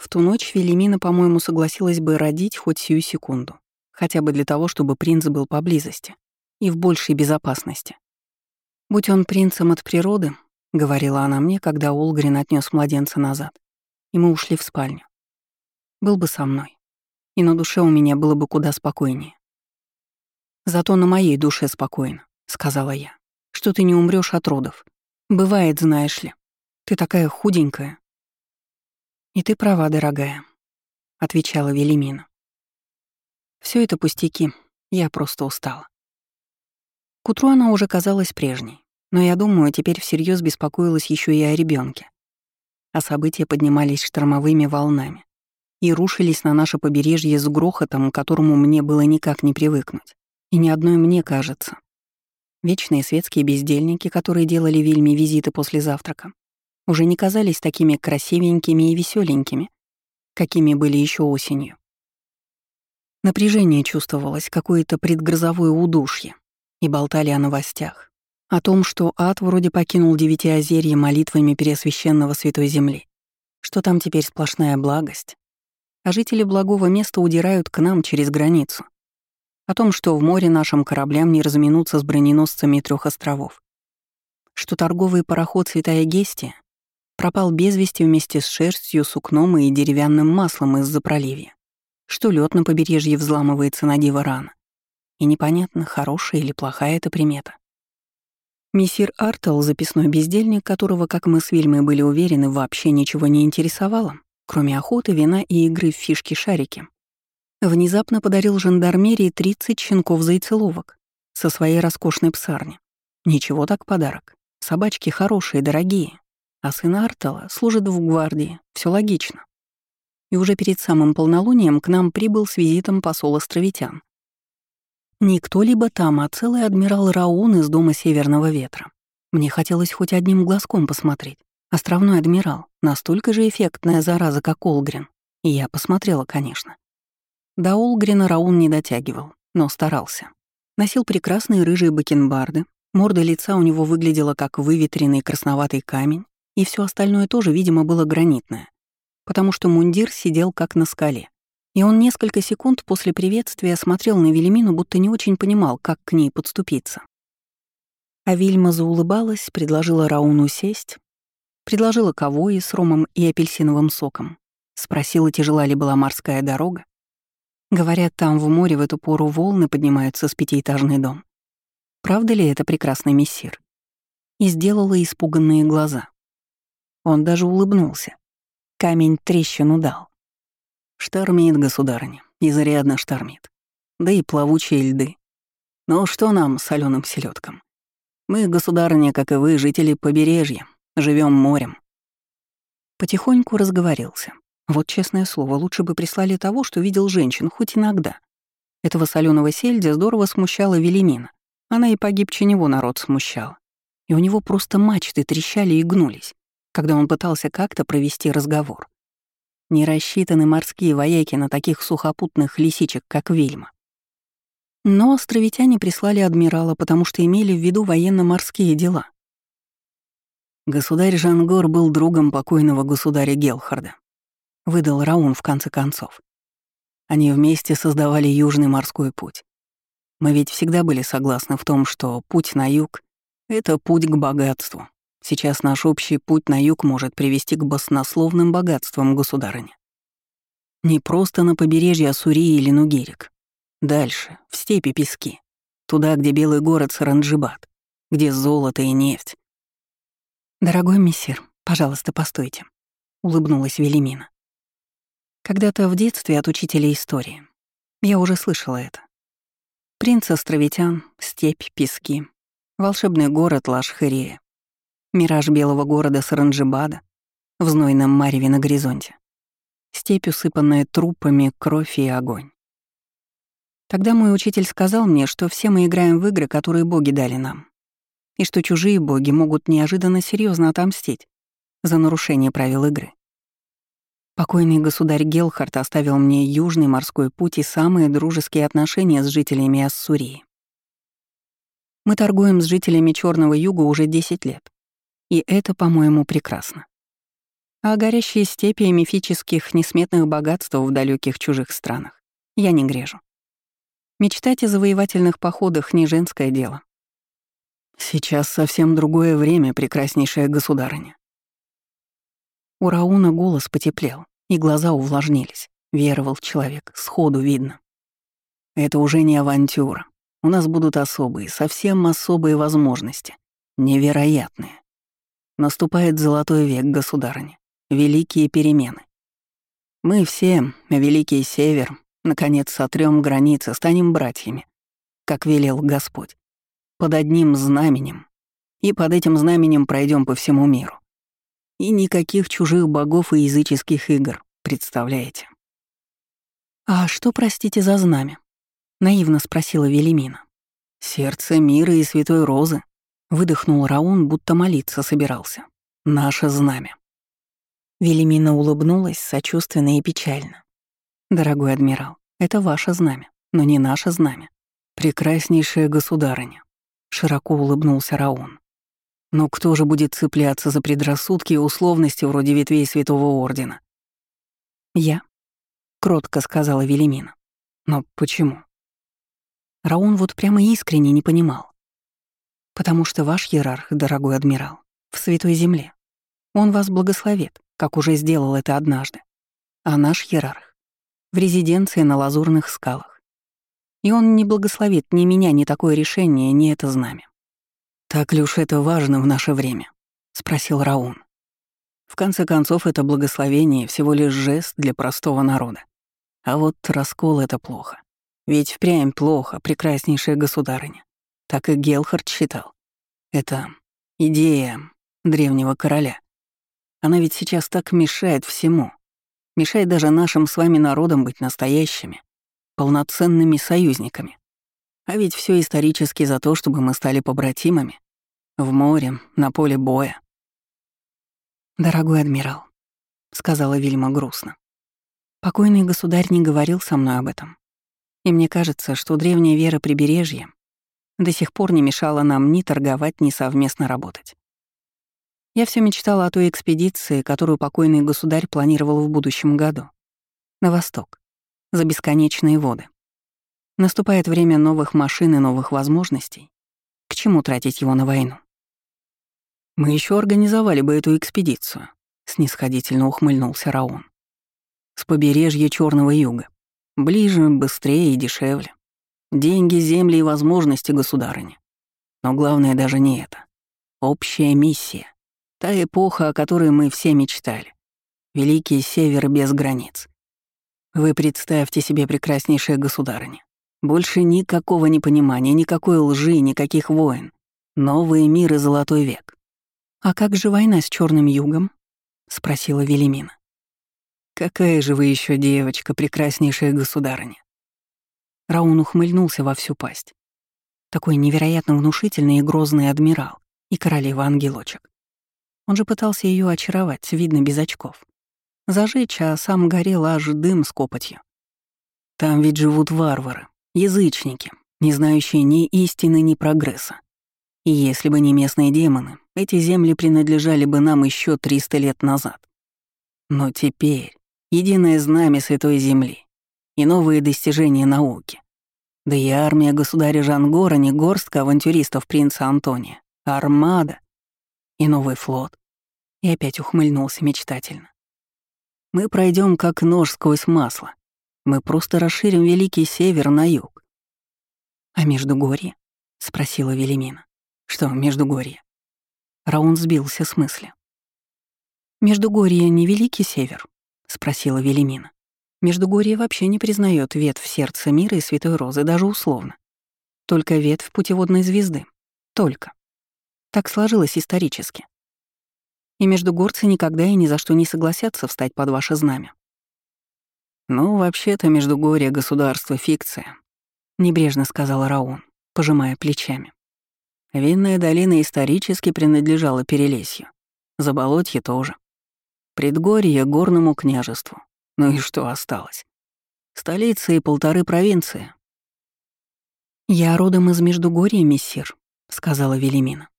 В ту ночь Велимина, по-моему, согласилась бы родить хоть сию секунду, хотя бы для того, чтобы принц был поблизости и в большей безопасности. «Будь он принцем от природы», — говорила она мне, когда Олгрин отнес младенца назад, и мы ушли в спальню. «Был бы со мной, и на душе у меня было бы куда спокойнее». «Зато на моей душе спокойно», — сказала я, — «что ты не умрешь от родов. Бывает, знаешь ли. Ты такая худенькая, «И ты права, дорогая», — отвечала Велимина. Все это пустяки, я просто устала. К утру она уже казалась прежней, но я думаю, теперь всерьез беспокоилась еще и о ребенке. А события поднимались штормовыми волнами и рушились на наше побережье с грохотом, к которому мне было никак не привыкнуть. И ни одной мне кажется. Вечные светские бездельники, которые делали Вильме визиты после завтрака, уже не казались такими красивенькими и веселенькими, какими были еще осенью. Напряжение чувствовалось, какое-то предгрозовое удушье, и болтали о новостях. О том, что ад вроде покинул девятиозерье молитвами Переосвященного Святой Земли, что там теперь сплошная благость, а жители благого места удирают к нам через границу. О том, что в море нашим кораблям не разминуться с броненосцами трех островов, что торговый пароход «Святая Гестия» пропал без вести вместе с шерстью, сукном и деревянным маслом из-за проливья, что лед на побережье взламывается на диво рано. И непонятно, хорошая или плохая эта примета. Мессир Артел, записной бездельник, которого, как мы с Вильмой были уверены, вообще ничего не интересовало, кроме охоты, вина и игры в фишки-шарики, внезапно подарил жандармерии 30 щенков-зайцеловок со своей роскошной псарни. Ничего так подарок. Собачки хорошие, дорогие, а сын Артала служит в гвардии, все логично. И уже перед самым полнолунием к нам прибыл с визитом посол островитян. Не кто-либо там, а целый адмирал Раун из дома Северного Ветра. Мне хотелось хоть одним глазком посмотреть. Островной адмирал, настолько же эффектная зараза, как Олгрин. И я посмотрела, конечно. До Олгрина Раун не дотягивал, но старался. Носил прекрасные рыжие бакенбарды, морда лица у него выглядела как выветренный красноватый камень, и все остальное тоже, видимо, было гранитное, потому что мундир сидел как на скале. И он несколько секунд после приветствия смотрел на Велимину, будто не очень понимал, как к ней подступиться. А Вильма заулыбалась, предложила Рауну сесть, предложила кого и с ромом и апельсиновым соком, спросила, тяжела ли была морская дорога. Говорят, там в море в эту пору волны поднимаются с пятиэтажный дом. Правда ли это прекрасный мессир? И сделала испуганные глаза. Он даже улыбнулся. Камень трещину дал. Штормит, государыня, изрядно штормит. Да и плавучие льды. Но что нам, соленым селедкам? Мы, государыня, как и вы, жители побережья, живем морем. Потихоньку разговорился. Вот честное слово, лучше бы прислали того, что видел женщин, хоть иногда. Этого соленого сельдя здорово смущала Велимина. Она и погибче него народ смущала. И у него просто мачты трещали и гнулись когда он пытался как-то провести разговор. Не рассчитаны морские вояки на таких сухопутных лисичек, как Вильма. Но островитяне прислали адмирала, потому что имели в виду военно-морские дела. Государь Жангор был другом покойного государя Гелхарда. Выдал Раун в конце концов. Они вместе создавали Южный морской путь. Мы ведь всегда были согласны в том, что путь на юг — это путь к богатству, Сейчас наш общий путь на юг может привести к баснословным богатствам государыни. Не просто на побережье Ассурии или Нугерик. Дальше, в степи пески. Туда, где белый город Саранджибат, где золото и нефть. «Дорогой мессир, пожалуйста, постойте», — улыбнулась Велимина. Когда-то в детстве от учителя истории. Я уже слышала это. Принц островитян, степь, пески, волшебный город Лашхерия, Мираж белого города Саранджибада в знойном мареве на горизонте. Степь, усыпанная трупами, кровь и огонь. Тогда мой учитель сказал мне, что все мы играем в игры, которые боги дали нам, и что чужие боги могут неожиданно серьезно отомстить за нарушение правил игры. Покойный государь Гелхард оставил мне южный морской путь и самые дружеские отношения с жителями Ассурии. Мы торгуем с жителями Черного Юга уже 10 лет. И это, по-моему, прекрасно. А горящие степи и мифических несметных богатств в далеких чужих странах я не грежу. Мечтать о завоевательных походах — не женское дело. Сейчас совсем другое время, прекраснейшая государыня. У Рауна голос потеплел, и глаза увлажнились. Веровал человек, сходу видно. Это уже не авантюра. У нас будут особые, совсем особые возможности. Невероятные. Наступает золотой век, государыня. Великие перемены. Мы все, Великий Север, наконец сотрем границы, станем братьями, как велел Господь, под одним знаменем. И под этим знаменем пройдем по всему миру. И никаких чужих богов и языческих игр, представляете? «А что, простите, за знамя?» — наивно спросила Велимина. «Сердце мира и святой розы», — выдохнул Раун, будто молиться собирался. «Наше знамя». Велимина улыбнулась сочувственно и печально. «Дорогой адмирал, это ваше знамя, но не наше знамя. Прекраснейшая государыня», — широко улыбнулся Раун. Но кто же будет цепляться за предрассудки и условности вроде ветвей Святого Ордена? Я, — кротко сказала Велимина. Но почему? Раун вот прямо искренне не понимал. Потому что ваш иерарх, дорогой адмирал, в Святой Земле. Он вас благословит, как уже сделал это однажды. А наш иерарх в резиденции на Лазурных скалах. И он не благословит ни меня, ни такое решение, ни это знамя. «Так ли уж это важно в наше время?» — спросил Раун. В конце концов, это благословение — всего лишь жест для простого народа. А вот раскол — это плохо. Ведь впрямь плохо, прекраснейшая государыня. Так и Гелхард считал. Это идея древнего короля. Она ведь сейчас так мешает всему. Мешает даже нашим с вами народам быть настоящими, полноценными союзниками. А ведь все исторически за то, чтобы мы стали побратимами. В море, на поле боя. «Дорогой адмирал», — сказала Вильма грустно, — «покойный государь не говорил со мной об этом. И мне кажется, что древняя вера прибережья до сих пор не мешала нам ни торговать, ни совместно работать. Я все мечтала о той экспедиции, которую покойный государь планировал в будущем году. На восток, за бесконечные воды. Наступает время новых машин и новых возможностей. К чему тратить его на войну? Мы еще организовали бы эту экспедицию, снисходительно ухмыльнулся Раон. С побережья Черного Юга. Ближе, быстрее и дешевле. Деньги, земли и возможности государыни. Но главное даже не это. Общая миссия. Та эпоха, о которой мы все мечтали. Великий Север без границ. Вы представьте себе прекраснейшее государыня. Больше никакого непонимания, никакой лжи, никаких войн. Новый мир и золотой век. «А как же война с Черным югом?» — спросила Велимина. «Какая же вы еще девочка, прекраснейшая государыня!» Раун ухмыльнулся во всю пасть. Такой невероятно внушительный и грозный адмирал и королева-ангелочек. Он же пытался ее очаровать, видно, без очков. Зажечь, а сам горел аж дым с копотью. Там ведь живут варвары, Язычники, не знающие ни истины, ни прогресса. И если бы не местные демоны, эти земли принадлежали бы нам еще 300 лет назад. Но теперь единое знамя Святой Земли и новые достижения науки. Да и армия государя Жангора не горстка авантюристов принца Антония, а армада и новый флот. И опять ухмыльнулся мечтательно. Мы пройдем как нож сквозь масло. Мы просто расширим Великий Север на юг. А Междугорье? спросила Велимина. Что Междугорье? Раун сбился с мысли. Междугорье не Великий Север? спросила Велимина. Междугорье вообще не признает ветвь сердца мира и Святой Розы, даже условно. Только ветвь путеводной звезды. Только. Так сложилось исторически. И междугорцы никогда и ни за что не согласятся встать под ваше знамя. «Ну, вообще-то Междугорье — государство фикция», — небрежно сказал Раун, пожимая плечами. Винная долина исторически принадлежала Перелесью. Заболотье тоже. Предгорье — горному княжеству. Ну и что осталось? Столица и полторы провинции. «Я родом из Междугорья, мессир», — сказала Велимина.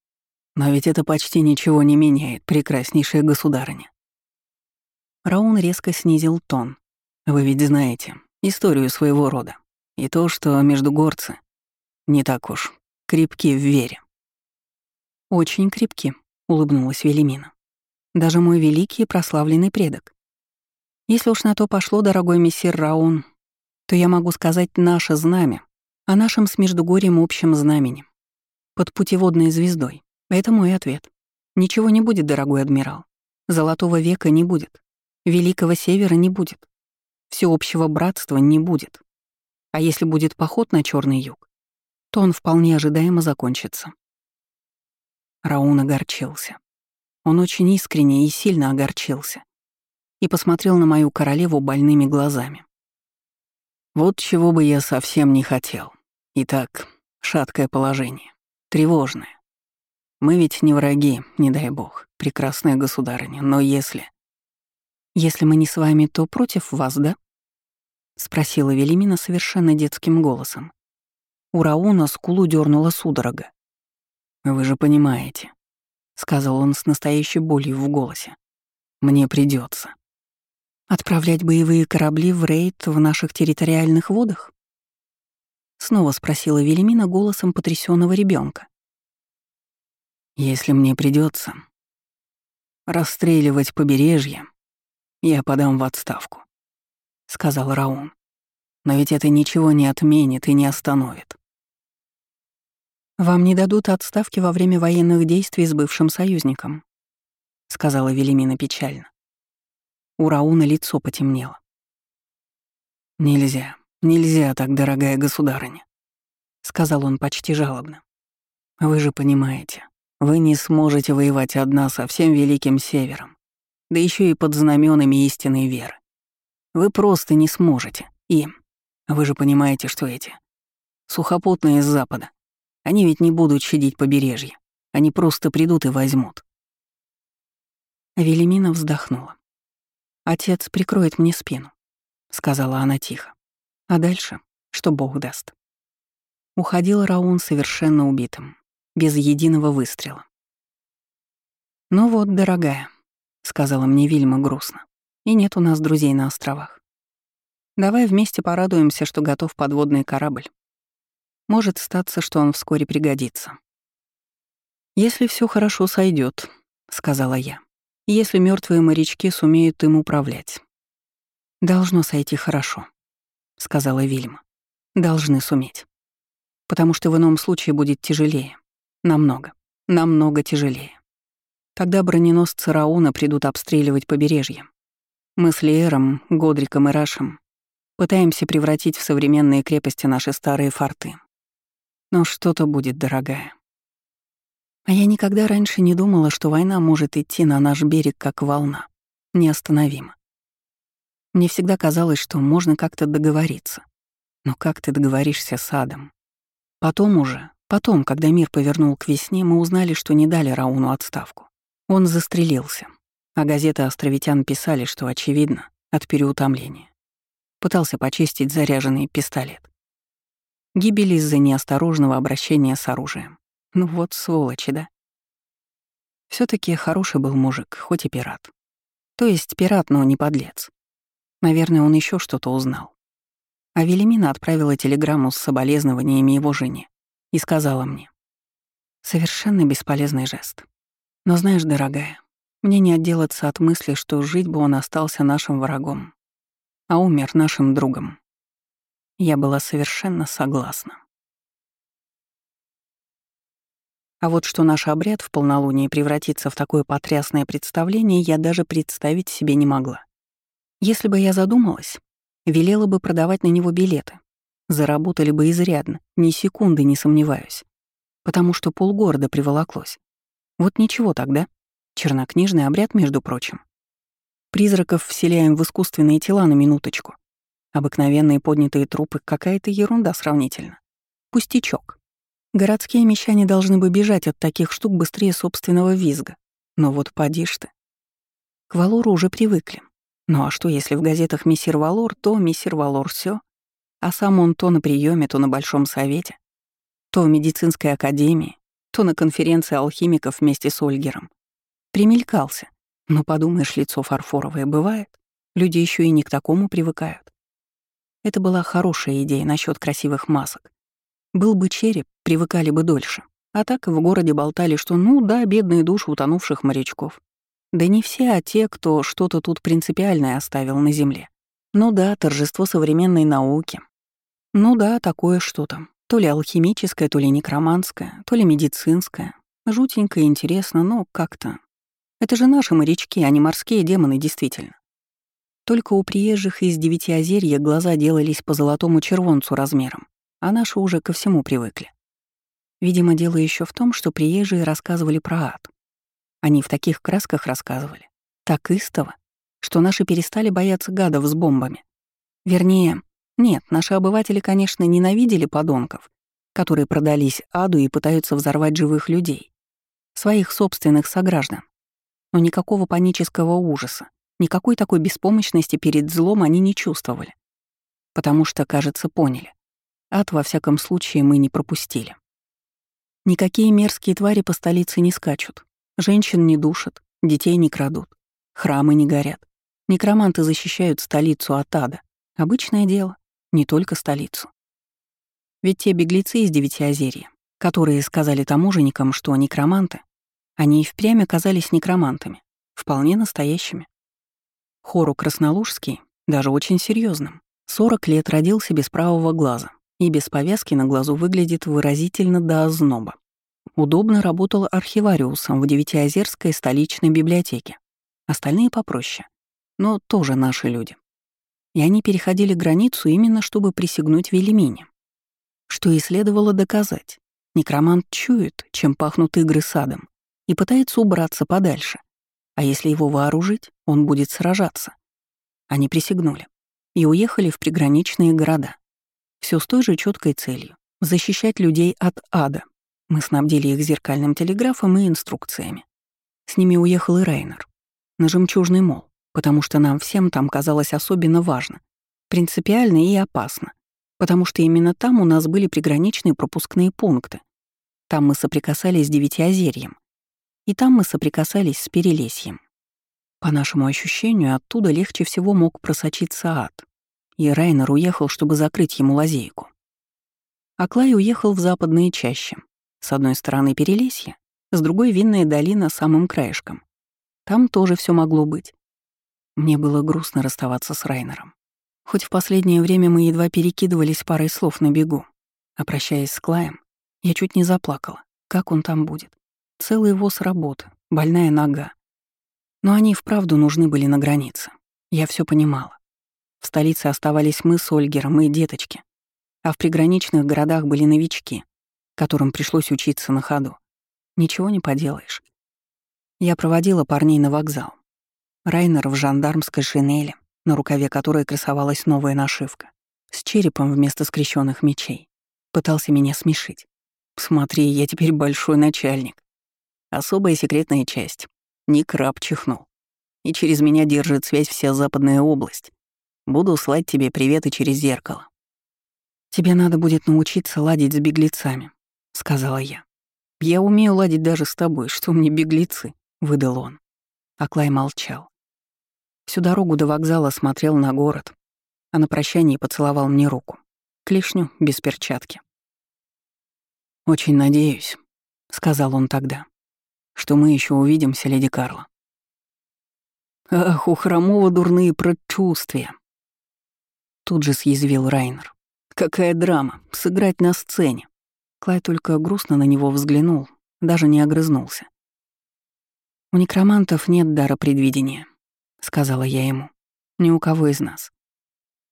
«Но ведь это почти ничего не меняет, прекраснейшая государыня. Раун резко снизил тон. «Вы ведь знаете историю своего рода. И то, что междугорцы не так уж крепки в вере». «Очень крепки», — улыбнулась Велимина. «Даже мой великий и прославленный предок. Если уж на то пошло, дорогой мессир Раун, то я могу сказать наше знамя, о нашем с Междугорьем общем знамени. Под путеводной звездой. Это мой ответ. Ничего не будет, дорогой адмирал. Золотого века не будет. Великого Севера не будет. Всеобщего братства не будет. А если будет поход на Черный юг, то он вполне ожидаемо закончится. Раун огорчился. Он очень искренне и сильно огорчился. И посмотрел на мою королеву больными глазами. Вот чего бы я совсем не хотел. Итак, шаткое положение. Тревожное. Мы ведь не враги, не дай бог, прекрасная государыня, но если... «Если мы не с вами, то против вас, да?» — спросила Велимина совершенно детским голосом. У Рауна скулу дернула судорога. «Вы же понимаете», — сказал он с настоящей болью в голосе. «Мне придется. «Отправлять боевые корабли в рейд в наших территориальных водах?» Снова спросила Велимина голосом потрясенного ребенка. «Если мне придется расстреливать побережье, я подам в отставку», — сказал Раун. «Но ведь это ничего не отменит и не остановит». «Вам не дадут отставки во время военных действий с бывшим союзником», — сказала Велимина печально. У Рауна лицо потемнело. «Нельзя, нельзя так, дорогая государыня», — сказал он почти жалобно. «Вы же понимаете, вы не сможете воевать одна со всем Великим Севером, да еще и под знаменами истинной веры. Вы просто не сможете. И вы же понимаете, что эти сухопутные с запада, они ведь не будут щадить побережье, они просто придут и возьмут». Велимина вздохнула. «Отец прикроет мне спину», — сказала она тихо. «А дальше, что Бог даст». Уходил Раун совершенно убитым без единого выстрела. «Ну вот, дорогая», — сказала мне Вильма грустно, — «и нет у нас друзей на островах. Давай вместе порадуемся, что готов подводный корабль. Может статься, что он вскоре пригодится». «Если все хорошо сойдет, сказала я, — «если мертвые морячки сумеют им управлять». «Должно сойти хорошо», — сказала Вильма. «Должны суметь. Потому что в ином случае будет тяжелее. Намного, намного тяжелее. Тогда броненосцы Рауна придут обстреливать побережье. Мы с Лиером, Годриком и Рашем пытаемся превратить в современные крепости наши старые форты. Но что-то будет, дорогая. А я никогда раньше не думала, что война может идти на наш берег как волна, неостановимо. Мне всегда казалось, что можно как-то договориться. Но как ты договоришься с Адом? Потом уже, Потом, когда мир повернул к весне, мы узнали, что не дали Рауну отставку. Он застрелился, а газеты островитян писали, что, очевидно, от переутомления. Пытался почистить заряженный пистолет. Гибель из-за неосторожного обращения с оружием. Ну вот сволочи, да? все таки хороший был мужик, хоть и пират. То есть пират, но не подлец. Наверное, он еще что-то узнал. А Велимина отправила телеграмму с соболезнованиями его жене и сказала мне. Совершенно бесполезный жест. Но знаешь, дорогая, мне не отделаться от мысли, что жить бы он остался нашим врагом, а умер нашим другом. Я была совершенно согласна. А вот что наш обряд в полнолуние превратится в такое потрясное представление, я даже представить себе не могла. Если бы я задумалась, велела бы продавать на него билеты, Заработали бы изрядно, ни секунды не сомневаюсь. Потому что полгорода приволоклось. Вот ничего тогда. Чернокнижный обряд, между прочим. Призраков вселяем в искусственные тела на минуточку. Обыкновенные поднятые трупы — какая-то ерунда сравнительно. Пустячок. Городские мещане должны бы бежать от таких штук быстрее собственного визга. Но вот поди ж ты. К Валору уже привыкли. Ну а что, если в газетах мессир Валор, то мессир Валор все. А сам он то на приеме, то на Большом Совете, то в медицинской академии, то на конференции алхимиков вместе с Ольгером. Примелькался. Но подумаешь, лицо фарфоровое бывает. Люди еще и не к такому привыкают. Это была хорошая идея насчет красивых масок. Был бы череп, привыкали бы дольше. А так в городе болтали, что ну да, бедные души утонувших морячков. Да не все, а те, кто что-то тут принципиальное оставил на земле. Ну да, торжество современной науки. Ну да, такое что-то. То ли алхимическое, то ли некроманское, то ли медицинское. Жутенько и интересно, но как-то. Это же наши морячки, а не морские демоны, действительно. Только у приезжих из Девятиозерья глаза делались по золотому червонцу размером, а наши уже ко всему привыкли. Видимо, дело еще в том, что приезжие рассказывали про ад. Они в таких красках рассказывали, так истово, что наши перестали бояться гадов с бомбами. Вернее, нет, наши обыватели, конечно, ненавидели подонков, которые продались аду и пытаются взорвать живых людей, своих собственных сограждан. Но никакого панического ужаса, никакой такой беспомощности перед злом они не чувствовали. Потому что, кажется, поняли. Ад, во всяком случае, мы не пропустили. Никакие мерзкие твари по столице не скачут, женщин не душат, детей не крадут, храмы не горят. Некроманты защищают столицу от ада. Обычное дело, не только столицу. Ведь те беглецы из Девятиозерья, которые сказали таможенникам, что некроманты, они и впрямь оказались некромантами, вполне настоящими. Хору Краснолужский, даже очень серьезным, 40 лет родился без правого глаза и без повязки на глазу выглядит выразительно до озноба. Удобно работал архивариусом в Девятиозерской столичной библиотеке. Остальные попроще но тоже наши люди. И они переходили границу именно чтобы присягнуть Велимине. Что и следовало доказать. Некромант чует, чем пахнут игры садом, и пытается убраться подальше. А если его вооружить, он будет сражаться. Они присягнули и уехали в приграничные города. Все с той же четкой целью — защищать людей от ада. Мы снабдили их зеркальным телеграфом и инструкциями. С ними уехал и Рейнер. На жемчужный мол потому что нам всем там казалось особенно важно, принципиально и опасно, потому что именно там у нас были приграничные пропускные пункты. Там мы соприкасались с Девятиозерьем, и там мы соприкасались с Перелесьем. По нашему ощущению, оттуда легче всего мог просочиться ад, и Райнер уехал, чтобы закрыть ему лазейку. А Клай уехал в западные чащи. С одной стороны Перелесье, с другой — Винная долина самым краешком. Там тоже все могло быть. Мне было грустно расставаться с Райнером. Хоть в последнее время мы едва перекидывались парой слов на бегу. А прощаясь с Клаем, я чуть не заплакала. Как он там будет? Целый воз работы, больная нога. Но они вправду нужны были на границе. Я все понимала. В столице оставались мы с Ольгером и деточки. А в приграничных городах были новички, которым пришлось учиться на ходу. Ничего не поделаешь. Я проводила парней на вокзал. Райнер в жандармской шинели, на рукаве которой красовалась новая нашивка, с черепом вместо скрещенных мечей. Пытался меня смешить. «Смотри, я теперь большой начальник. Особая секретная часть. Не краб чихнул. И через меня держит связь вся западная область. Буду слать тебе приветы через зеркало». «Тебе надо будет научиться ладить с беглецами», — сказала я. «Я умею ладить даже с тобой, что мне беглецы», — выдал он. А молчал. Всю дорогу до вокзала смотрел на город, а на прощании поцеловал мне руку. Клешню без перчатки. «Очень надеюсь», — сказал он тогда, — «что мы еще увидимся, леди Карла». «Ах, у Хромова дурные предчувствия!» Тут же съязвил Райнер. «Какая драма! Сыграть на сцене!» Клай только грустно на него взглянул, даже не огрызнулся. У некромантов нет дара предвидения. — сказала я ему. «Ни у кого из нас.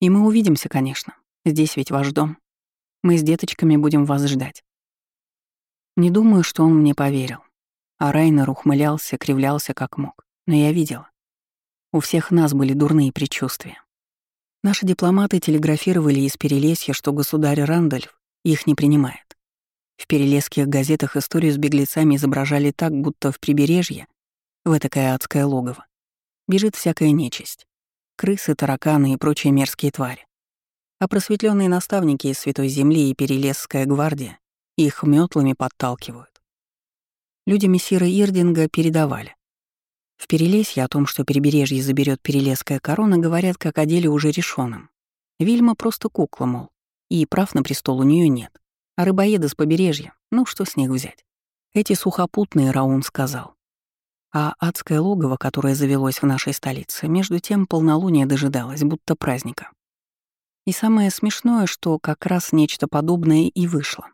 И мы увидимся, конечно. Здесь ведь ваш дом. Мы с деточками будем вас ждать». Не думаю, что он мне поверил. А Райнер ухмылялся, кривлялся как мог. Но я видела. У всех нас были дурные предчувствия. Наши дипломаты телеграфировали из Перелесья, что государь Рандольф их не принимает. В перелесских газетах историю с беглецами изображали так, будто в прибережье, в этакое адское логово, бежит всякая нечисть. Крысы, тараканы и прочие мерзкие твари. А просветленные наставники из Святой Земли и Перелесская гвардия их метлами подталкивают. Люди мессира Ирдинга передавали. В Перелесье о том, что прибережье заберет Перелесская корона, говорят как о деле уже решенном. Вильма просто кукла, мол, и прав на престол у нее нет. А рыбоеды с побережья, ну что с них взять? Эти сухопутные, Раун сказал. А адское логово, которое завелось в нашей столице, между тем полнолуние дожидалось, будто праздника. И самое смешное, что как раз нечто подобное и вышло.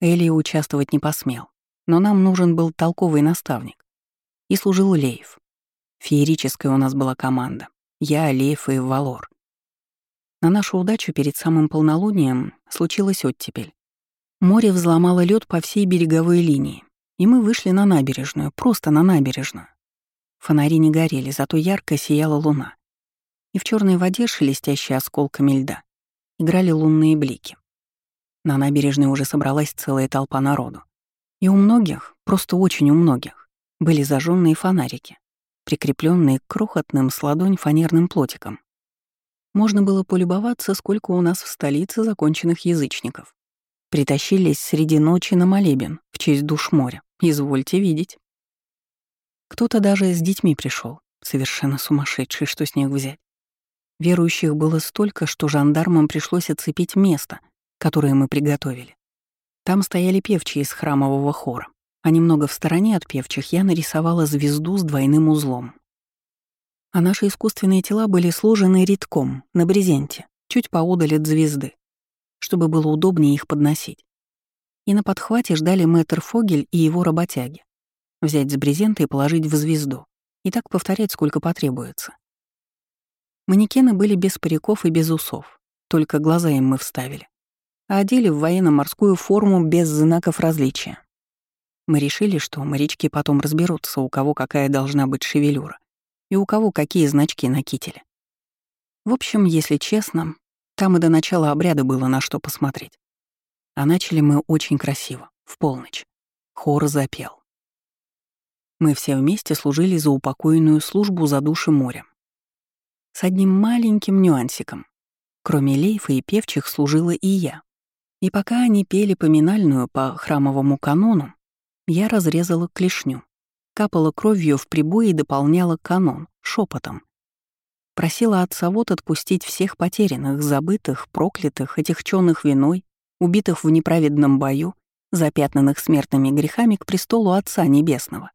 Элия участвовать не посмел, но нам нужен был толковый наставник. И служил Лейв. Феерическая у нас была команда. Я, Лейв и Валор. На нашу удачу перед самым полнолунием случилась оттепель. Море взломало лед по всей береговой линии, и мы вышли на набережную, просто на набережную. Фонари не горели, зато ярко сияла луна. И в черной воде, шелестящей осколками льда, играли лунные блики. На набережной уже собралась целая толпа народу. И у многих, просто очень у многих, были зажженные фонарики, прикрепленные к крохотным с ладонь фанерным плотикам. Можно было полюбоваться, сколько у нас в столице законченных язычников. Притащились среди ночи на молебен в честь душ моря. Извольте видеть. Кто-то даже с детьми пришел, совершенно сумасшедший, что с них взять. Верующих было столько, что жандармам пришлось оцепить место, которое мы приготовили. Там стояли певчие из храмового хора, а немного в стороне от певчих я нарисовала звезду с двойным узлом. А наши искусственные тела были сложены редком, на брезенте, чуть поодаль от звезды, чтобы было удобнее их подносить и на подхвате ждали мэтр Фогель и его работяги. Взять с брезента и положить в звезду. И так повторять, сколько потребуется. Манекены были без париков и без усов, только глаза им мы вставили. А одели в военно-морскую форму без знаков различия. Мы решили, что морячки потом разберутся, у кого какая должна быть шевелюра и у кого какие значки на кителе. В общем, если честно, там и до начала обряда было на что посмотреть. А начали мы очень красиво, в полночь. Хор запел. Мы все вместе служили за упокоенную службу за души моря. С одним маленьким нюансиком. Кроме лейфа и певчих служила и я. И пока они пели поминальную по храмовому канону, я разрезала клешню, капала кровью в прибой и дополняла канон шепотом. Просила отца вот отпустить всех потерянных, забытых, проклятых, отягченных виной, убитых в неправедном бою, запятнанных смертными грехами к престолу Отца Небесного,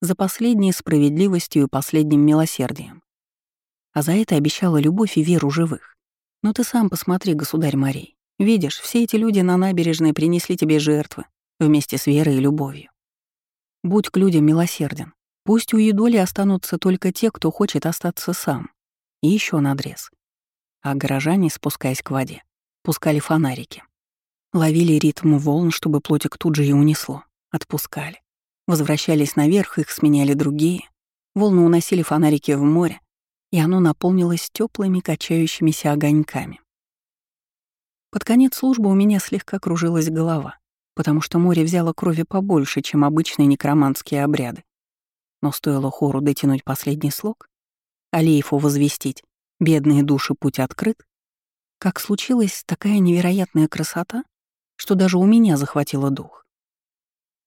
за последней справедливостью и последним милосердием. А за это обещала любовь и веру живых. Но ты сам посмотри, государь Марий. Видишь, все эти люди на набережной принесли тебе жертвы вместе с верой и любовью. Будь к людям милосерден. Пусть у Едоли останутся только те, кто хочет остаться сам. И еще надрез. А горожане, спускаясь к воде, пускали фонарики. Ловили ритм волн, чтобы плотик тут же и унесло. Отпускали. Возвращались наверх, их сменяли другие. Волны уносили фонарики в море, и оно наполнилось теплыми качающимися огоньками. Под конец службы у меня слегка кружилась голова, потому что море взяло крови побольше, чем обычные некроманские обряды. Но стоило хору дотянуть последний слог, Алиефу возвестить «Бедные души, путь открыт», как случилась такая невероятная красота, что даже у меня захватило дух.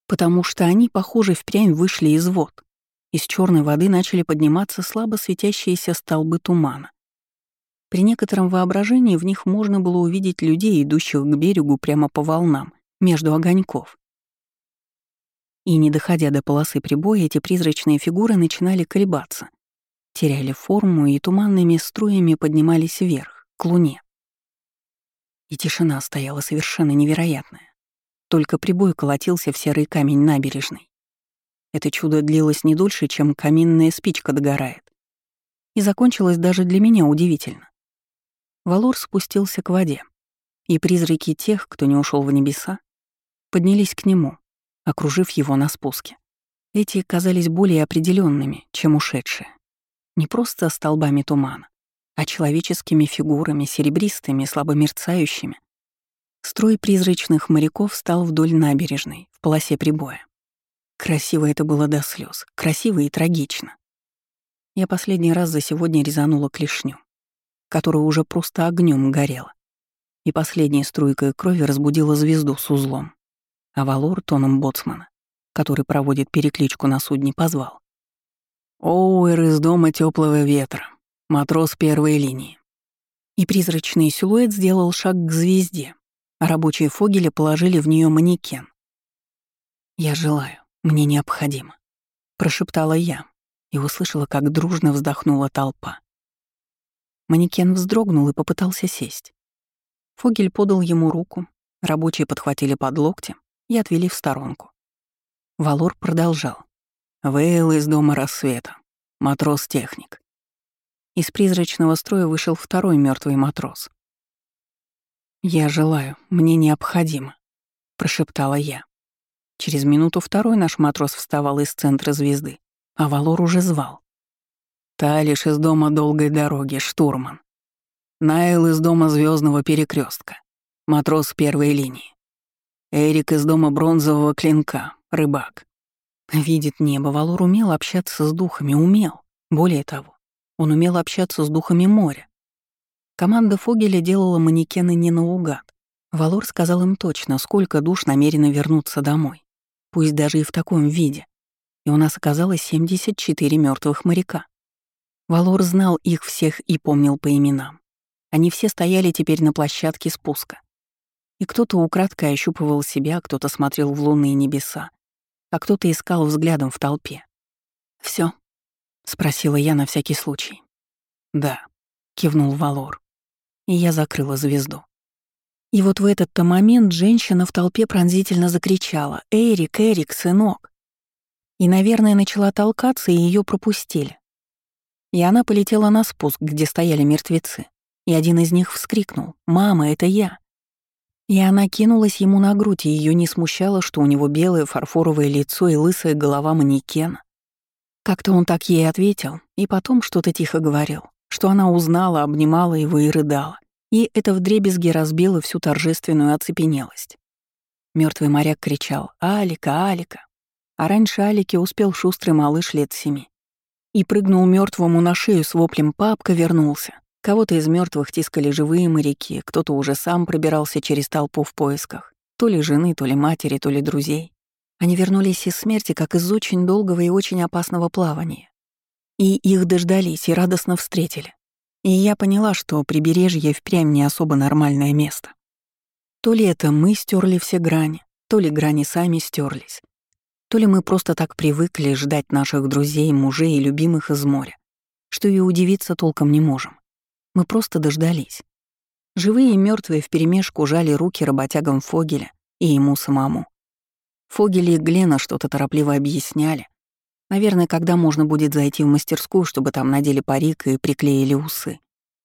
Потому что они, похоже, впрямь вышли из вод. Из черной воды начали подниматься слабо светящиеся столбы тумана. При некотором воображении в них можно было увидеть людей, идущих к берегу прямо по волнам, между огоньков. И не доходя до полосы прибоя, эти призрачные фигуры начинали колебаться, теряли форму и туманными струями поднимались вверх, к луне. И тишина стояла совершенно невероятная. Только прибой колотился в серый камень набережной. Это чудо длилось не дольше, чем каминная спичка догорает. И закончилось даже для меня удивительно. Валор спустился к воде, и призраки тех, кто не ушел в небеса, поднялись к нему, окружив его на спуске. Эти казались более определенными, чем ушедшие. Не просто столбами тумана, а человеческими фигурами, серебристыми, слабо мерцающими. Строй призрачных моряков стал вдоль набережной, в полосе прибоя. Красиво это было до слез, красиво и трагично. Я последний раз за сегодня резанула клешню, которая уже просто огнем горела. И последняя струйка крови разбудила звезду с узлом. А Валор тоном боцмана, который проводит перекличку на судне, позвал. Оуэр из дома теплого ветра, матрос первой линии. И призрачный силуэт сделал шаг к звезде, а рабочие фогели положили в нее манекен. «Я желаю, мне необходимо», — прошептала я и услышала, как дружно вздохнула толпа. Манекен вздрогнул и попытался сесть. Фогель подал ему руку, рабочие подхватили под локти и отвели в сторонку. Валор продолжал. Вейл из дома рассвета. Матрос-техник. Из призрачного строя вышел второй мертвый матрос. «Я желаю, мне необходимо», — прошептала я. Через минуту второй наш матрос вставал из центра звезды, а Валор уже звал. Талиш из дома долгой дороги, штурман. Найл из дома звездного перекрестка, матрос первой линии. Эрик из дома бронзового клинка, рыбак. Видит небо, Валор умел общаться с духами, умел. Более того, он умел общаться с духами моря. Команда Фогеля делала манекены не наугад. Валор сказал им точно, сколько душ намерено вернуться домой. Пусть даже и в таком виде. И у нас оказалось 74 мертвых моряка. Валор знал их всех и помнил по именам. Они все стояли теперь на площадке спуска. И кто-то украдкой ощупывал себя, кто-то смотрел в лунные небеса, а кто-то искал взглядом в толпе. Все? спросила я на всякий случай. «Да», — кивнул Валор. И я закрыла звезду. И вот в этот-то момент женщина в толпе пронзительно закричала «Эрик, Эрик, сынок!» И, наверное, начала толкаться, и ее пропустили. И она полетела на спуск, где стояли мертвецы, и один из них вскрикнул «Мама, это я!» И она кинулась ему на грудь, и ее не смущало, что у него белое фарфоровое лицо и лысая голова манекена. Как-то он так ей ответил, и потом что-то тихо говорил, что она узнала, обнимала его и рыдала. И это вдребезги разбило всю торжественную оцепенелость. Мертвый моряк кричал «Алика, Алика!», а раньше Алике успел шустрый малыш лет семи. И прыгнул мертвому на шею с воплем «Папка вернулся!». Кого-то из мертвых тискали живые моряки, кто-то уже сам пробирался через толпу в поисках, то ли жены, то ли матери, то ли друзей. Они вернулись из смерти, как из очень долгого и очень опасного плавания. И их дождались и радостно встретили. И я поняла, что прибережье впрямь не особо нормальное место. То ли это мы стерли все грани, то ли грани сами стерлись, то ли мы просто так привыкли ждать наших друзей, мужей и любимых из моря, что и удивиться толком не можем. Мы просто дождались. Живые и мертвые вперемешку жали руки работягам Фогеля и ему самому. Фогель и Глена что-то торопливо объясняли. Наверное, когда можно будет зайти в мастерскую, чтобы там надели парик и приклеили усы.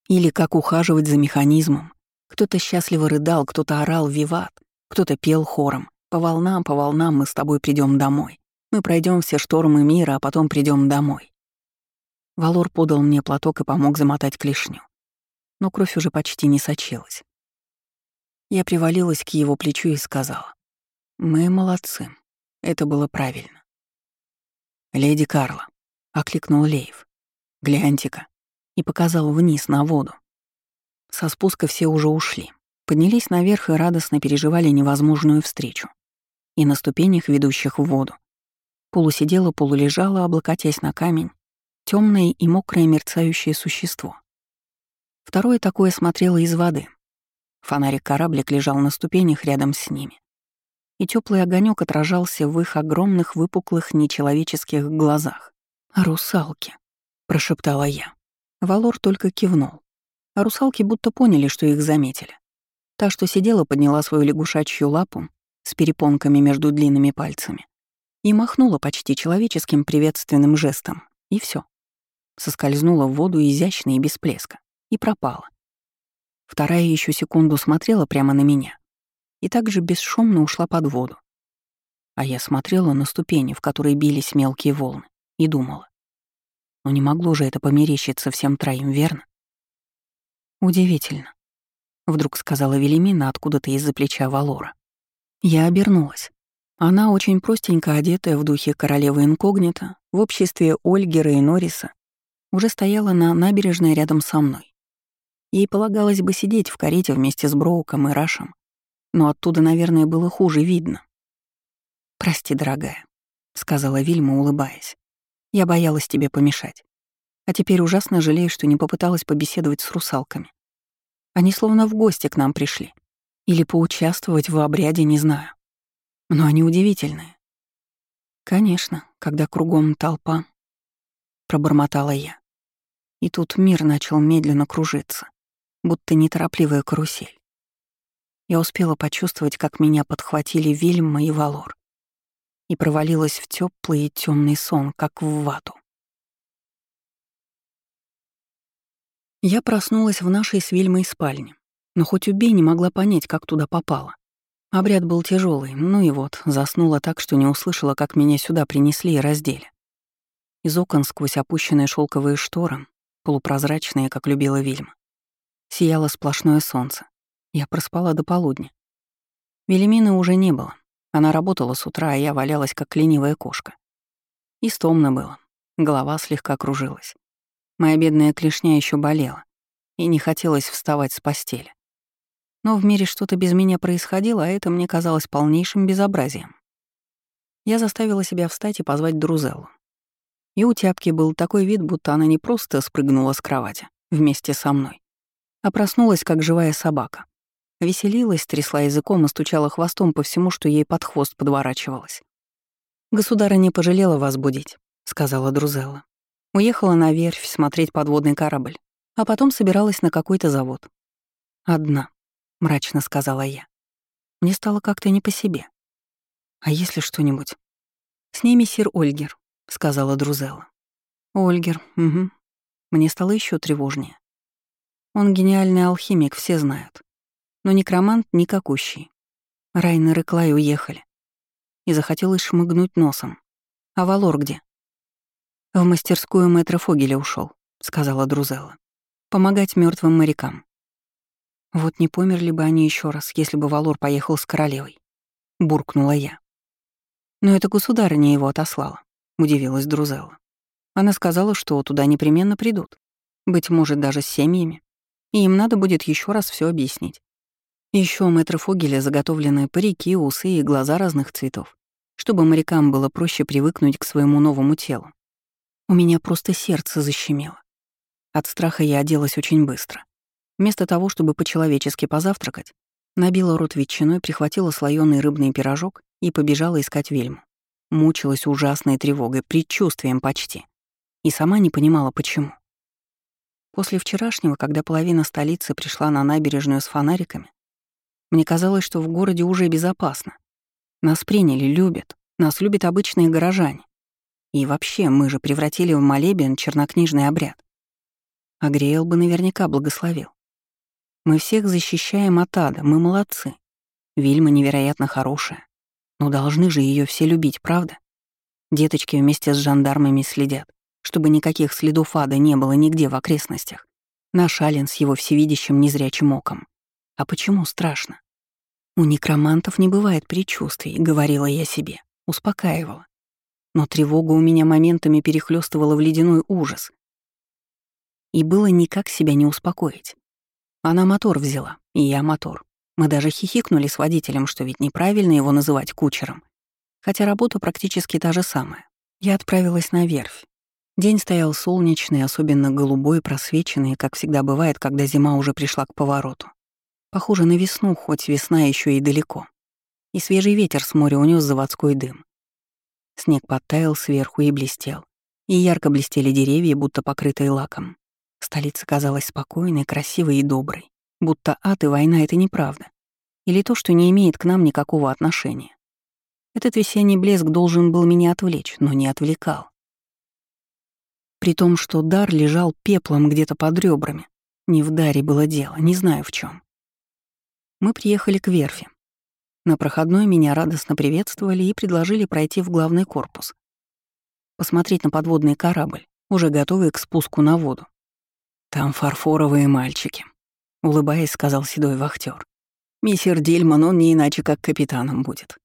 Или как ухаживать за механизмом. Кто-то счастливо рыдал, кто-то орал «Виват», кто-то пел хором. «По волнам, по волнам мы с тобой придем домой. Мы пройдем все штормы мира, а потом придем домой». Валор подал мне платок и помог замотать клешню но кровь уже почти не сочилась. Я привалилась к его плечу и сказала. «Мы молодцы. Это было правильно». «Леди Карла», — окликнул Лейв. «Гляньте-ка». И показал вниз на воду. Со спуска все уже ушли. Поднялись наверх и радостно переживали невозможную встречу. И на ступенях, ведущих в воду, полусидела, полулежала, облокотясь на камень, темное и мокрое мерцающее существо. Второе такое смотрело из воды. Фонарик-кораблик лежал на ступенях рядом с ними. И теплый огонек отражался в их огромных выпуклых нечеловеческих глазах. «Русалки», — прошептала я. Валор только кивнул. А русалки будто поняли, что их заметили. Та, что сидела, подняла свою лягушачью лапу с перепонками между длинными пальцами и махнула почти человеческим приветственным жестом, и все. Соскользнула в воду изящно и без плеска и пропала. Вторая еще секунду смотрела прямо на меня и также бесшумно ушла под воду. А я смотрела на ступени, в которые бились мелкие волны, и думала. Но не могло же это померещиться всем троим, верно? Удивительно. Вдруг сказала Велимина откуда-то из-за плеча Валора. Я обернулась. Она, очень простенько одетая в духе королевы инкогнито, в обществе Ольгера и Норриса, уже стояла на набережной рядом со мной. Ей полагалось бы сидеть в карете вместе с Броуком и Рашем, но оттуда, наверное, было хуже видно. «Прости, дорогая», — сказала Вильма, улыбаясь. Я боялась тебе помешать. А теперь ужасно жалею, что не попыталась побеседовать с русалками. Они словно в гости к нам пришли. Или поучаствовать в обряде, не знаю. Но они удивительные. Конечно, когда кругом толпа, пробормотала я. И тут мир начал медленно кружиться, будто неторопливая карусель. Я успела почувствовать, как меня подхватили Вильма и Валор, и провалилась в теплый и темный сон, как в вату. Я проснулась в нашей с Вильмой спальне, но хоть убей не могла понять, как туда попала. Обряд был тяжелый, ну и вот, заснула так, что не услышала, как меня сюда принесли и раздели. Из окон сквозь опущенные шелковые шторы, полупрозрачные, как любила Вильма, сияло сплошное солнце. Я проспала до полудня. Велимины уже не было. Она работала с утра, а я валялась, как ленивая кошка. И стомно было. Голова слегка кружилась. Моя бедная клешня еще болела, и не хотелось вставать с постели. Но в мире что-то без меня происходило, а это мне казалось полнейшим безобразием. Я заставила себя встать и позвать Друзеллу. И у тяпки был такой вид, будто она не просто спрыгнула с кровати вместе со мной, а проснулась, как живая собака. Веселилась, трясла языком и стучала хвостом по всему, что ей под хвост подворачивалось. «Государа не пожалела вас будить», — сказала Друзелла. Уехала на верфь смотреть подводный корабль, а потом собиралась на какой-то завод. «Одна», — мрачно сказала я. Мне стало как-то не по себе. «А если что-нибудь?» «С ними сир Ольгер», — сказала Друзелла. «Ольгер, угу». Мне стало еще тревожнее. Он гениальный алхимик, все знают. Но некромант никакущий. Райнер и Клай уехали. И захотелось шмыгнуть носом. А Валор где? В мастерскую мэтра Фогеля ушел, сказала Друзелла. Помогать мертвым морякам. Вот не померли бы они еще раз, если бы Валор поехал с королевой. Буркнула я. Но это государыня его отослала. — удивилась Друзелла. Она сказала, что туда непременно придут. Быть может, даже с семьями. И им надо будет еще раз все объяснить. Еще у мэтра Фогеля заготовлены парики, усы и глаза разных цветов, чтобы морякам было проще привыкнуть к своему новому телу. У меня просто сердце защемило. От страха я оделась очень быстро. Вместо того, чтобы по-человечески позавтракать, набила рот ветчиной, прихватила слоёный рыбный пирожок и побежала искать вельму. Мучилась ужасной тревогой, предчувствием почти. И сама не понимала, почему. После вчерашнего, когда половина столицы пришла на набережную с фонариками, мне казалось, что в городе уже безопасно. Нас приняли, любят, нас любят обычные горожане. И вообще, мы же превратили в молебен чернокнижный обряд. Агриэл бы наверняка благословил. Мы всех защищаем от ада, мы молодцы. Вильма невероятно хорошая. Но должны же ее все любить, правда? Деточки вместе с жандармами следят, чтобы никаких следов ада не было нигде в окрестностях. Наш Ален с его всевидящим незрячим оком. А почему страшно? У некромантов не бывает предчувствий, говорила я себе, успокаивала. Но тревога у меня моментами перехлестывала в ледяной ужас. И было никак себя не успокоить. Она мотор взяла, и я мотор. Мы даже хихикнули с водителем, что ведь неправильно его называть кучером. Хотя работа практически та же самая. Я отправилась на верфь. День стоял солнечный, особенно голубой, просвеченный, как всегда бывает, когда зима уже пришла к повороту. Похоже на весну, хоть весна еще и далеко. И свежий ветер с моря унес заводской дым. Снег подтаял сверху и блестел. И ярко блестели деревья, будто покрытые лаком. Столица казалась спокойной, красивой и доброй. Будто ад и война — это неправда. Или то, что не имеет к нам никакого отношения. Этот весенний блеск должен был меня отвлечь, но не отвлекал. При том, что дар лежал пеплом где-то под ребрами. Не в даре было дело, не знаю в чем. Мы приехали к верфи. На проходной меня радостно приветствовали и предложили пройти в главный корпус. Посмотреть на подводный корабль, уже готовый к спуску на воду. Там фарфоровые мальчики, улыбаясь, сказал седой вахтер. Миссир Дильман, он не иначе как капитаном будет.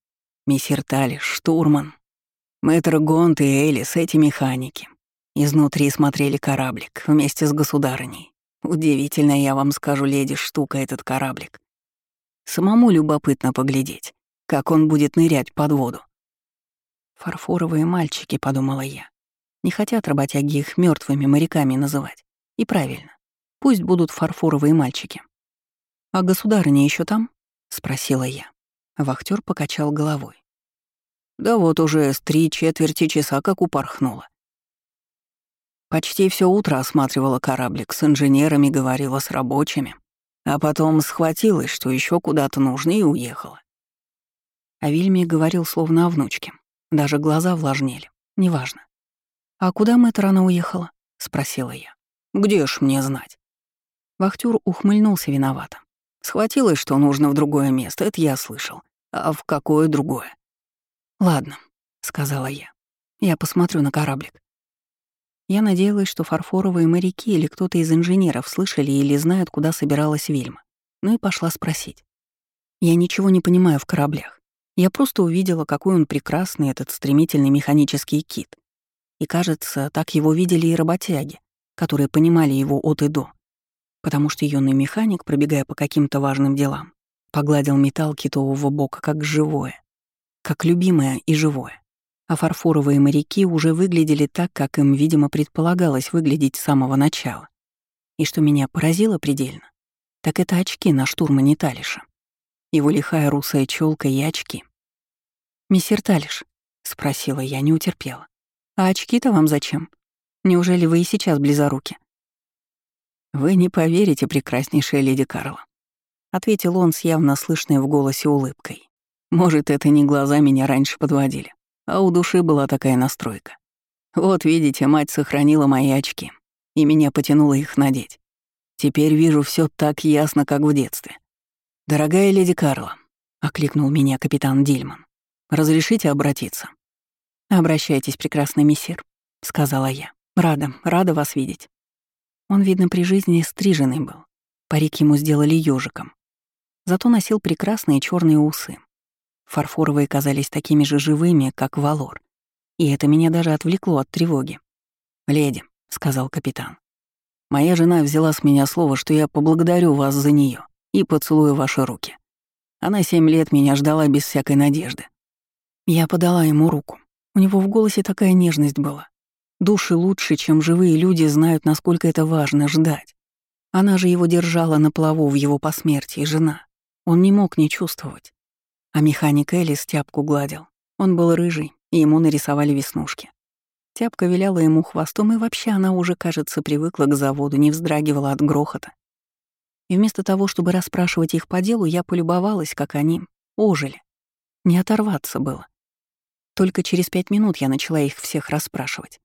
Миссир Талиш, штурман. Мэтр Гонт и Элис, эти механики. Изнутри смотрели кораблик вместе с государыней. Удивительно, я вам скажу, леди, штука этот кораблик. Самому любопытно поглядеть, как он будет нырять под воду. «Фарфоровые мальчики», — подумала я. Не хотят работяги их мертвыми моряками называть. И правильно. Пусть будут фарфоровые мальчики. «А государыня еще там?» — спросила я. Вахтер покачал головой. «Да вот уже с три четверти часа как упорхнула. Почти все утро осматривала кораблик, с инженерами говорила, с рабочими. А потом схватилась, что еще куда-то нужно, и уехала. А Вильми говорил словно о внучке. Даже глаза влажнели. Неважно. «А куда мэтр она уехала?» — спросила я. «Где ж мне знать?» Вахтюр ухмыльнулся виновато. Схватилась, что нужно в другое место, это я слышал. А в какое другое? «Ладно», — сказала я. «Я посмотрю на кораблик». Я надеялась, что фарфоровые моряки или кто-то из инженеров слышали или знают, куда собиралась Вильма. Ну и пошла спросить. Я ничего не понимаю в кораблях. Я просто увидела, какой он прекрасный, этот стремительный механический кит. И, кажется, так его видели и работяги, которые понимали его от и до. Потому что юный механик, пробегая по каким-то важным делам, погладил металл китового бока как живое, как любимое и живое. А фарфоровые моряки уже выглядели так, как им, видимо, предполагалось выглядеть с самого начала. И что меня поразило предельно, так это очки на штурмане Талиша. Его лихая русая челка и очки. «Мессир Талиш», — спросила я, не утерпела. «А очки-то вам зачем? Неужели вы и сейчас близоруки?» «Вы не поверите, прекраснейшая леди Карла», — ответил он с явно слышной в голосе улыбкой. «Может, это не глаза меня раньше подводили, а у души была такая настройка. Вот видите, мать сохранила мои очки, и меня потянуло их надеть. Теперь вижу все так ясно, как в детстве. «Дорогая леди Карла», — окликнул меня капитан Дильман, Разрешите обратиться?» «Обращайтесь, прекрасный мессир», — сказала я. «Рада, рада вас видеть». Он, видно, при жизни стриженный был. Парик ему сделали ежиком. Зато носил прекрасные черные усы. Фарфоровые казались такими же живыми, как валор. И это меня даже отвлекло от тревоги. «Леди», — сказал капитан, — «моя жена взяла с меня слово, что я поблагодарю вас за нее и поцелую ваши руки. Она семь лет меня ждала без всякой надежды. Я подала ему руку. У него в голосе такая нежность была. Души лучше, чем живые люди, знают, насколько это важно — ждать. Она же его держала на плаву в его посмертии, жена. Он не мог не чувствовать. А механик Элис тяпку гладил. Он был рыжий, и ему нарисовали веснушки. Тяпка виляла ему хвостом, и вообще она уже, кажется, привыкла к заводу, не вздрагивала от грохота. И вместо того, чтобы расспрашивать их по делу, я полюбовалась, как они ожили. Не оторваться было. Только через пять минут я начала их всех расспрашивать.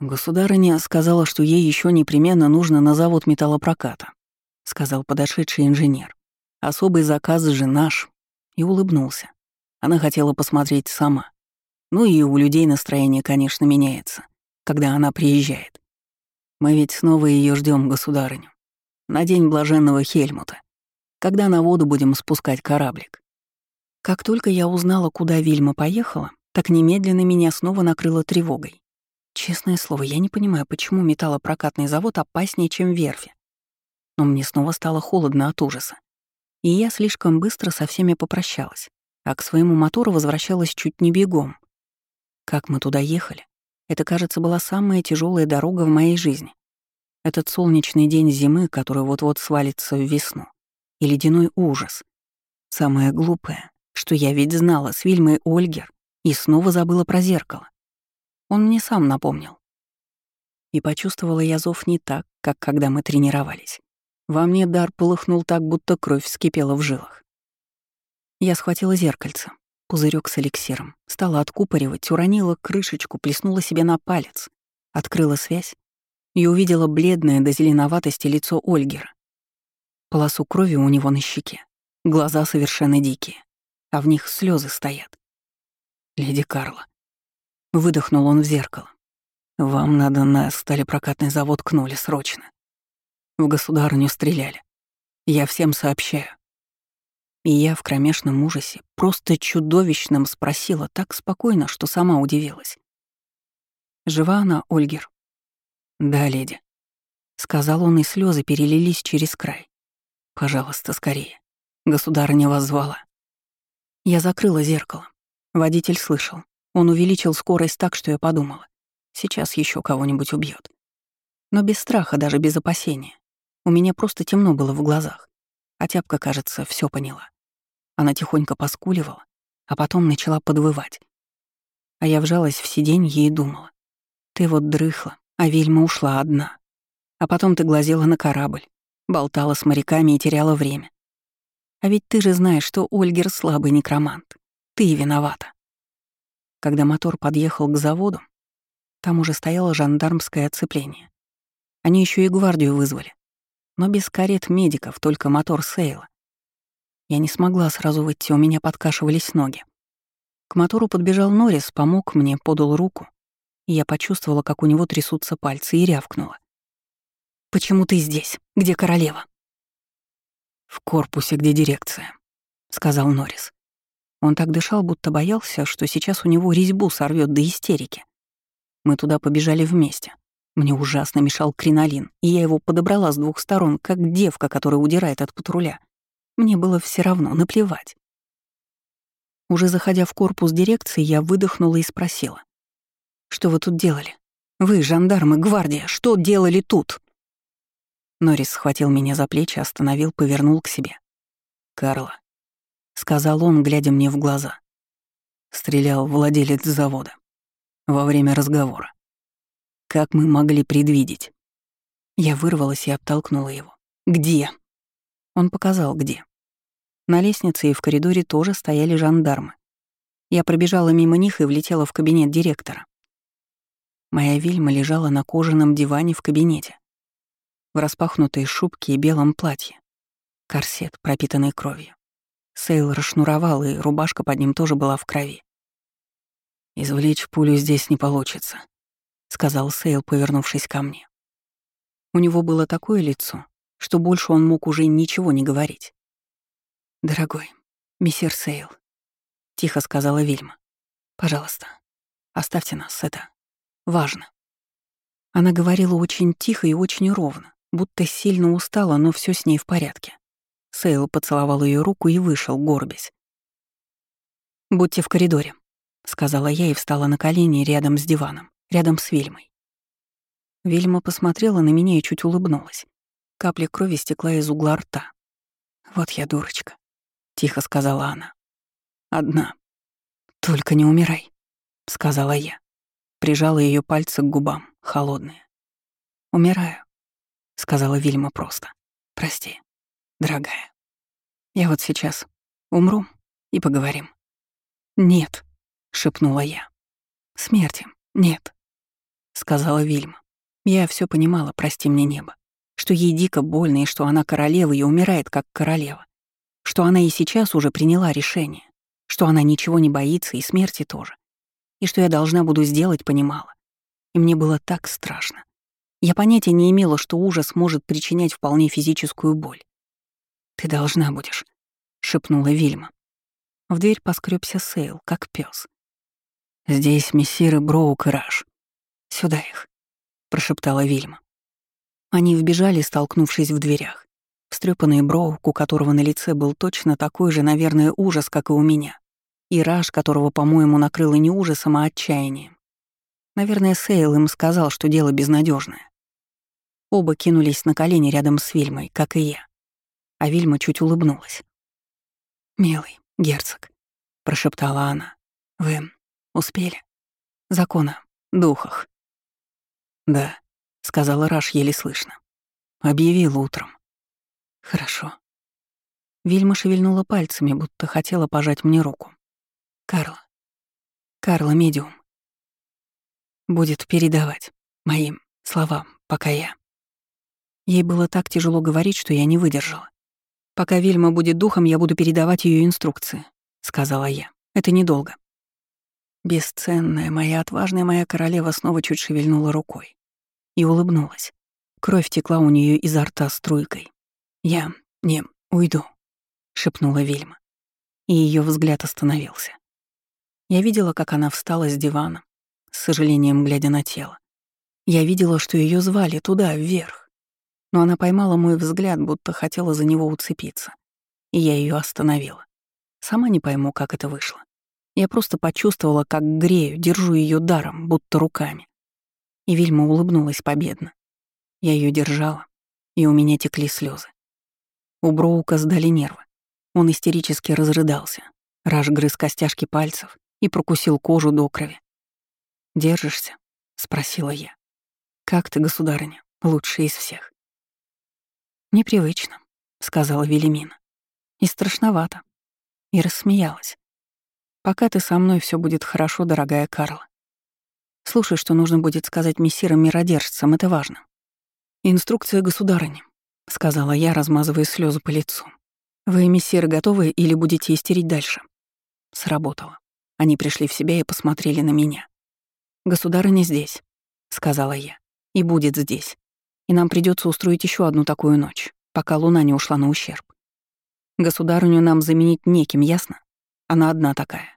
«Государыня сказала, что ей еще непременно нужно на завод металлопроката», — сказал подошедший инженер. «Особый заказ же наш». И улыбнулся. Она хотела посмотреть сама. Ну и у людей настроение, конечно, меняется, когда она приезжает. Мы ведь снова ее ждем, государыню. На день блаженного Хельмута, когда на воду будем спускать кораблик. Как только я узнала, куда Вильма поехала, так немедленно меня снова накрыло тревогой. Честное слово, я не понимаю, почему металлопрокатный завод опаснее, чем верфи. Но мне снова стало холодно от ужаса. И я слишком быстро со всеми попрощалась, а к своему мотору возвращалась чуть не бегом. Как мы туда ехали? Это, кажется, была самая тяжелая дорога в моей жизни. Этот солнечный день зимы, который вот-вот свалится в весну. И ледяной ужас. Самое глупое что я ведь знала с Вильмой Ольгер и снова забыла про зеркало. Он мне сам напомнил. И почувствовала я зов не так, как когда мы тренировались. Во мне дар полыхнул так, будто кровь вскипела в жилах. Я схватила зеркальце, пузырек с эликсиром, стала откупоривать, уронила крышечку, плеснула себе на палец, открыла связь и увидела бледное до зеленоватости лицо Ольгера. Полосу крови у него на щеке, глаза совершенно дикие а в них слезы стоят. «Леди Карла». Выдохнул он в зеркало. «Вам надо на сталепрокатный завод кнули срочно. В государыню стреляли. Я всем сообщаю». И я в кромешном ужасе, просто чудовищным спросила так спокойно, что сама удивилась. «Жива она, Ольгер?» «Да, леди», — сказал он, и слезы перелились через край. «Пожалуйста, скорее. Государыня вас звала». Я закрыла зеркало. Водитель слышал. Он увеличил скорость так, что я подумала. Сейчас еще кого-нибудь убьет. Но без страха, даже без опасения. У меня просто темно было в глазах. А тяпка, кажется, все поняла. Она тихонько поскуливала, а потом начала подвывать. А я вжалась в сиденье и думала. Ты вот дрыхла, а Вильма ушла одна. А потом ты глазела на корабль, болтала с моряками и теряла время. А ведь ты же знаешь, что Ольгер слабый некромант. Ты виновата. Когда мотор подъехал к заводу, там уже стояло жандармское оцепление. Они еще и гвардию вызвали. Но без карет медиков, только мотор Сейла. Я не смогла сразу выйти, у меня подкашивались ноги. К мотору подбежал Норрис, помог мне, подал руку, и я почувствовала, как у него трясутся пальцы, и рявкнула. «Почему ты здесь? Где королева?» «В корпусе, где дирекция», — сказал Норрис. Он так дышал, будто боялся, что сейчас у него резьбу сорвет до истерики. Мы туда побежали вместе. Мне ужасно мешал кринолин, и я его подобрала с двух сторон, как девка, которая удирает от патруля. Мне было все равно, наплевать. Уже заходя в корпус дирекции, я выдохнула и спросила. «Что вы тут делали? Вы, жандармы, гвардия, что делали тут?» Норрис схватил меня за плечи, остановил, повернул к себе. «Карла, сказал он, глядя мне в глаза. Стрелял владелец завода. Во время разговора. Как мы могли предвидеть? Я вырвалась и оттолкнула его. «Где?» Он показал, где. На лестнице и в коридоре тоже стояли жандармы. Я пробежала мимо них и влетела в кабинет директора. Моя Вильма лежала на кожаном диване в кабинете. В распахнутой шубке и белом платье. Корсет, пропитанный кровью. Сейл расшнуровал, и рубашка под ним тоже была в крови. «Извлечь пулю здесь не получится», — сказал Сейл, повернувшись ко мне. У него было такое лицо, что больше он мог уже ничего не говорить. «Дорогой, мессир Сейл», — тихо сказала Вильма, — «пожалуйста, оставьте нас, это важно». Она говорила очень тихо и очень ровно, будто сильно устала, но все с ней в порядке. Сейл поцеловал ее руку и вышел, горбясь. «Будьте в коридоре», — сказала я и встала на колени рядом с диваном, рядом с Вильмой. Вильма посмотрела на меня и чуть улыбнулась. Капля крови стекла из угла рта. «Вот я дурочка», — тихо сказала она. «Одна. Только не умирай», — сказала я. Прижала ее пальцы к губам, холодные. «Умираю», — сказала Вильма просто. «Прости» дорогая. Я вот сейчас умру и поговорим. Нет, шепнула я. Смерти нет, сказала Вильма. Я все понимала, прости мне небо, что ей дико больно и что она королева и умирает как королева, что она и сейчас уже приняла решение, что она ничего не боится и смерти тоже, и что я должна буду сделать, понимала. И мне было так страшно. Я понятия не имела, что ужас может причинять вполне физическую боль. «Ты должна будешь», — шепнула Вильма. В дверь поскребся Сейл, как пес. «Здесь мессиры Броук и Раш. Сюда их», — прошептала Вильма. Они вбежали, столкнувшись в дверях. Встрепанный Броук, у которого на лице был точно такой же, наверное, ужас, как и у меня. И Раш, которого, по-моему, накрыло не ужасом, а отчаянием. Наверное, Сейл им сказал, что дело безнадежное. Оба кинулись на колени рядом с Вильмой, как и я а Вильма чуть улыбнулась. «Милый герцог», — прошептала она, — «вы успели? Закона, духах». «Да», — сказала Раш еле слышно. «Объявил утром». «Хорошо». Вильма шевельнула пальцами, будто хотела пожать мне руку. «Карла. Карла, медиум. Будет передавать моим словам, пока я...» Ей было так тяжело говорить, что я не выдержала. «Пока Вильма будет духом, я буду передавать ее инструкции», — сказала я. «Это недолго». Бесценная, моя отважная моя королева снова чуть шевельнула рукой и улыбнулась. Кровь текла у нее изо рта струйкой. «Я не уйду», — шепнула Вильма. И ее взгляд остановился. Я видела, как она встала с дивана, с сожалением глядя на тело. Я видела, что ее звали туда, вверх, но она поймала мой взгляд, будто хотела за него уцепиться. И я ее остановила. Сама не пойму, как это вышло. Я просто почувствовала, как грею, держу ее даром, будто руками. И Вильма улыбнулась победно. Я ее держала, и у меня текли слезы. У Броука сдали нервы. Он истерически разрыдался. Раш грыз костяшки пальцев и прокусил кожу до крови. «Держишься?» — спросила я. «Как ты, государыня, лучшая из всех?» «Непривычно», — сказала Велимина. «И страшновато». И рассмеялась. «Пока ты со мной, все будет хорошо, дорогая Карла. Слушай, что нужно будет сказать мессирам миродержцам, это важно. «Инструкция государыни», — сказала я, размазывая слезы по лицу. «Вы, мессиры, готовы или будете истерить дальше?» Сработало. Они пришли в себя и посмотрели на меня. «Государыня здесь», — сказала я, — «и будет здесь. И нам придется устроить еще одну такую ночь, пока луна не ушла на ущерб. Государыню нам заменить неким, ясно? Она одна такая.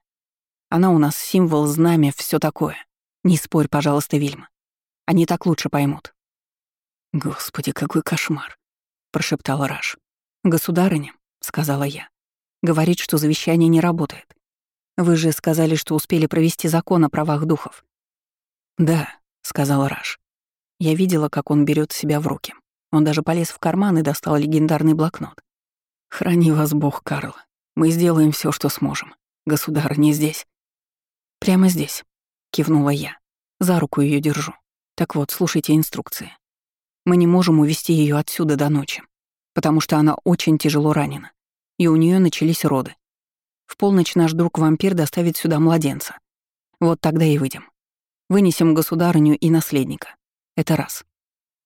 Она у нас символ, знамя, все такое. Не спорь, пожалуйста, Вильма. Они так лучше поймут. Господи, какой кошмар, прошептала Раш. Государыня, сказала я, говорит, что завещание не работает. Вы же сказали, что успели провести закон о правах духов. Да, сказала Раш. Я видела, как он берет себя в руки. Он даже полез в карман и достал легендарный блокнот. «Храни вас Бог, Карл. Мы сделаем все, что сможем. Государ не здесь. Прямо здесь кивнула я. За руку ее держу. Так вот, слушайте инструкции. Мы не можем увести ее отсюда до ночи, потому что она очень тяжело ранена, и у нее начались роды. В полночь наш друг-вампир доставит сюда младенца. Вот тогда и выйдем. Вынесем государыню и наследника. Это раз.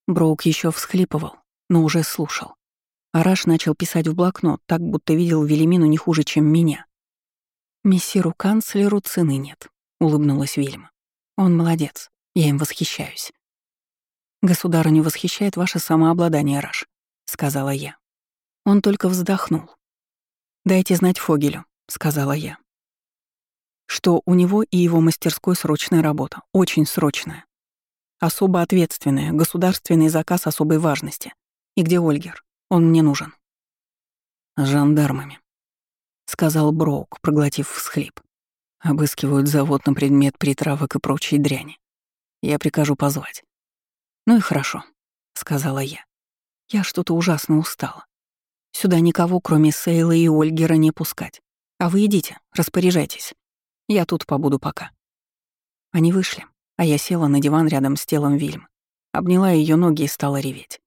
Броук еще всхлипывал, но уже слушал. Араш начал писать в блокнот, так будто видел Велимину не хуже, чем меня. Мессиру канцлеру цены нет. — улыбнулась Вильма. «Он молодец. Я им восхищаюсь». «Государыню восхищает ваше самообладание, Раш», — сказала я. Он только вздохнул. «Дайте знать Фогелю», — сказала я. «Что у него и его мастерской срочная работа, очень срочная. Особо ответственная, государственный заказ особой важности. И где Ольгер? Он мне нужен». «С жандармами», — сказал Броук, проглотив всхлип. Обыскивают завод на предмет притравок и прочей дряни. Я прикажу позвать. Ну и хорошо, сказала я. Я что-то ужасно устала. Сюда никого, кроме Сейла и Ольгера, не пускать. А вы идите, распоряжайтесь. Я тут побуду пока. Они вышли, а я села на диван рядом с телом Вильм, обняла ее ноги и стала реветь.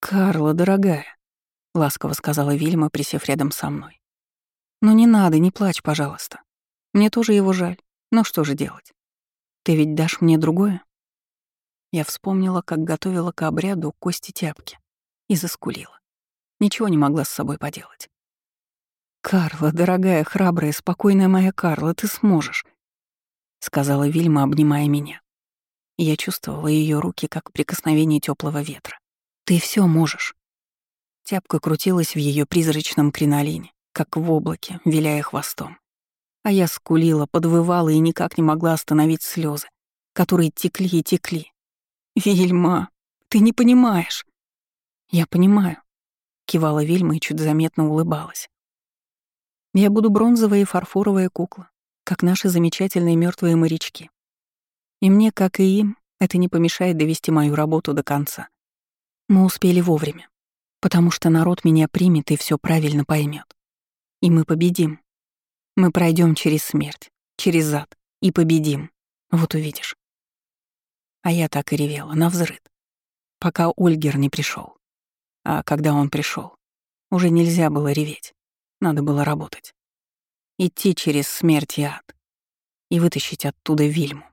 «Карла, дорогая», — ласково сказала Вильма, присев рядом со мной. «Ну не надо, не плачь, пожалуйста. Мне тоже его жаль. Но что же делать? Ты ведь дашь мне другое? Я вспомнила, как готовила к обряду кости тяпки и заскулила. Ничего не могла с собой поделать. «Карла, дорогая, храбрая, спокойная моя Карла, ты сможешь», — сказала Вильма, обнимая меня. я чувствовала ее руки, как прикосновение теплого ветра. «Ты все можешь». Тяпка крутилась в ее призрачном кринолине, как в облаке, виляя хвостом. А я скулила, подвывала и никак не могла остановить слезы, которые текли и текли. «Вильма, ты не понимаешь». «Я понимаю», — кивала Вильма и чуть заметно улыбалась. «Я буду бронзовая и фарфоровая кукла, как наши замечательные мертвые морячки. И мне, как и им, это не помешает довести мою работу до конца. Мы успели вовремя, потому что народ меня примет и все правильно поймет. И мы победим. Мы пройдем через смерть, через ад и победим. Вот увидишь. А я так и ревела, на взрыд, пока Ольгер не пришел. А когда он пришел, уже нельзя было реветь, надо было работать. Идти через смерть и ад и вытащить оттуда Вильму.